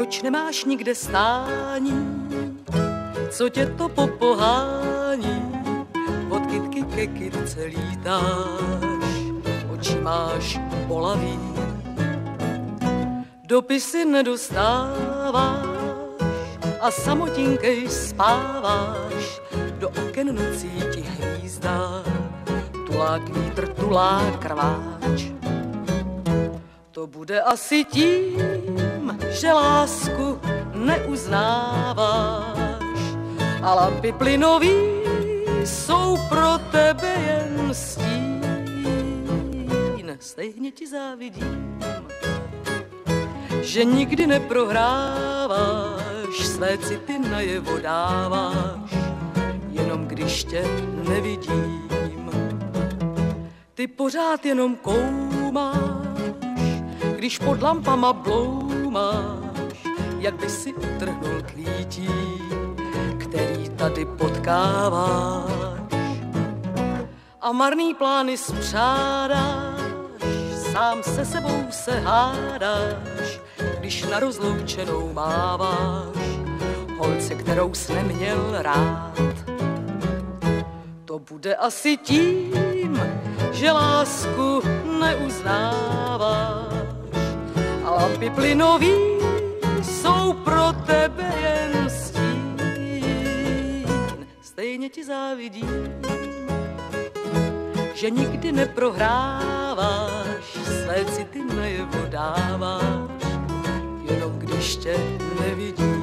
proč nemáš nikde stání? Co tě to popohání? Od kytky ke kytce lítáš, oči máš bolavý. Dopisy nedostáváš a samotinkej spáváš, do oken nocí ti hvízdá, tulák vítr, tulák krváč. To bude asi tím, že lásku neuznáváš a lampy plynový jsou pro tebe jen stín. Stejně ti závidím, že nikdy neprohráváš, své city najevo dáváš, jenom když tě nevidím. Ty pořád jenom koumáš, když pod lampama bloumáš, jak by si utrhnul klítí, který tady potkáváš. A marný plány spřádáš, sám se sebou se hádáš, když na rozloučenou máváš, holce, kterou jsi neměl rád. To bude asi tím, že lásku a lampy plynový jsou pro tebe jen stín. Stejně ti závidím, že nikdy neprohráváš, své city najevo dáváš, jenom když tě nevidím.